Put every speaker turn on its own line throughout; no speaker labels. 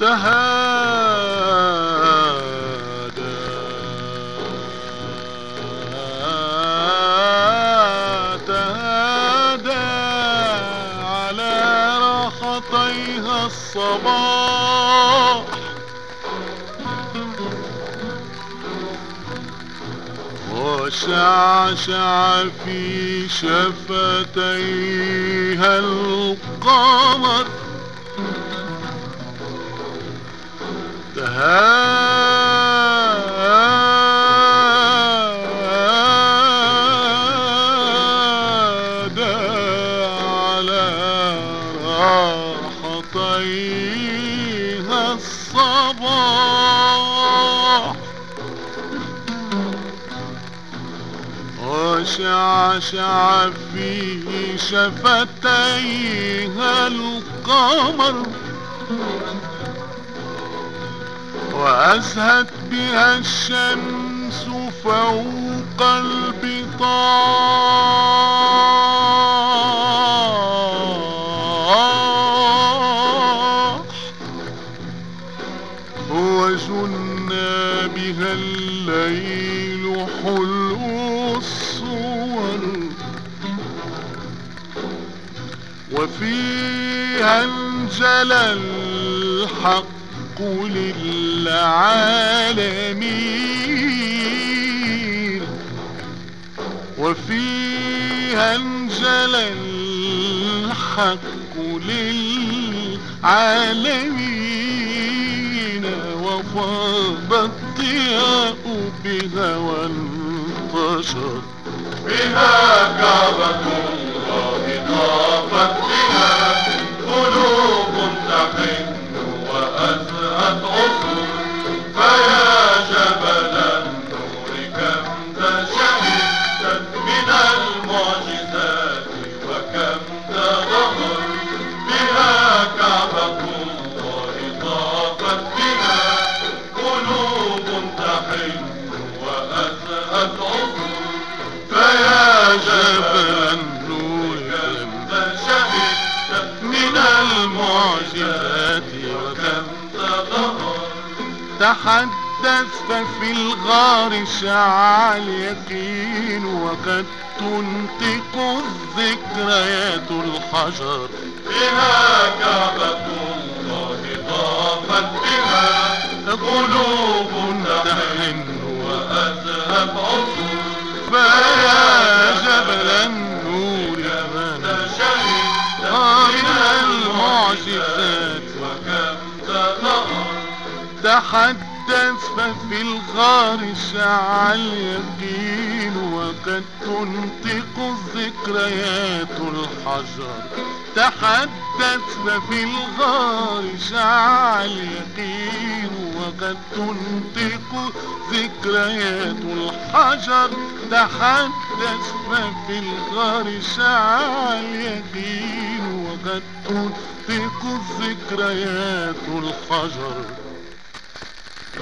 تهادى. تهادى على راحتيها الصباح. وشعشع في شفتيها القمر. تهادى على راحتيها وشعشع في شفتيها القمر. وأزهت بها الشمس فوق البطاح انجلى الحق للعالمين. وفيها انجلى الحق للعالمين. وفاض الضياء بها وانتشر.
بها كعبة الله طافت بها قلوب
تحدث ففي الغار شع اليقين وقد تنطق الذكريات الحجر.
بها كعبة الله طافت بها
قلوب تحن
وأذهب عصر
تحدث ففي الغار شع اليقين وقد تنطق الذكريات الحجر. تحدث ففي الغار شع اليقين وقد تنطق ذكريات الحجر. تحدث ففي الغار شع اليقين وقد تنطق الذكريات الحجر.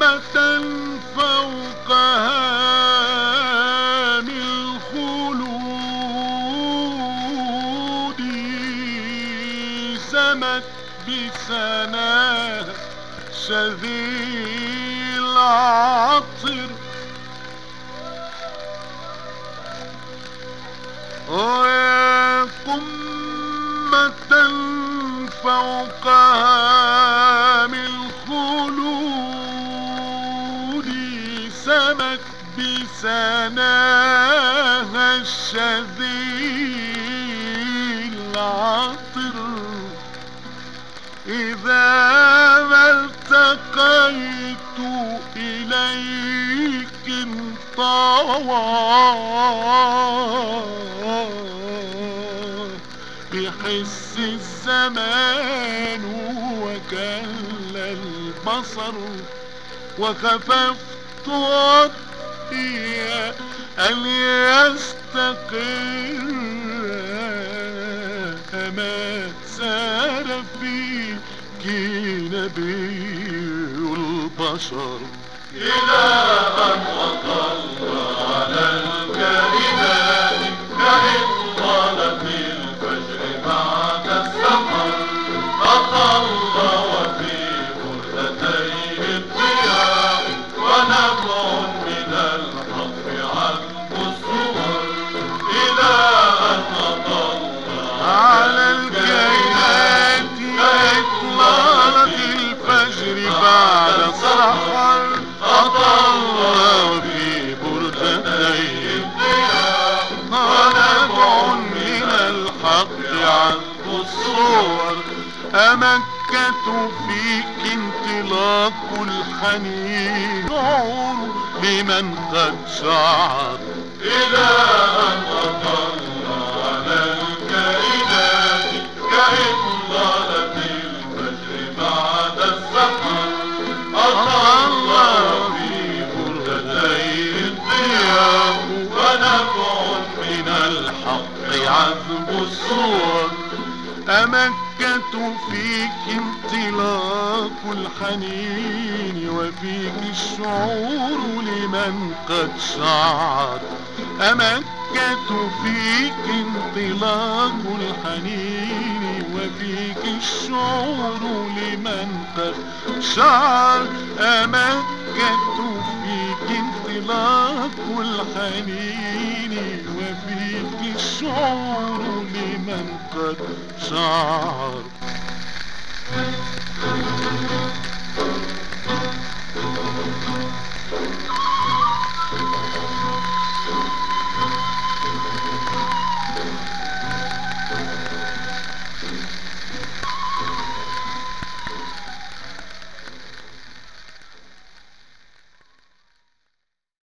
جنة فوقها من الخلود سمت بسناها شذي العطر بسناها الشذي العطر. إذا ما التقيت إليك انطوى. بحس الزمان وكل البصر. وخففت أن يستقر ما سار فيك نبي البشر.
إلى أن وصلت على الكائنات كإطلالة الفجر
أمكة فيك انطلاق الحنين لمن قد شعر.
إلى أن أطل على الكائنات كإطلالة الفجر بعد السحر أطل في بردتي الضياء ونبع
من الحق عذب الصور. أمكة الحنين وفيك الشعور لمن قد شعر. أمكة فيك انطلاق الحنين وفيك الشعور لمن قد شعر. أمكة فيك انطلاق الحنين وفيك الشعور لمن قد شعر. thank you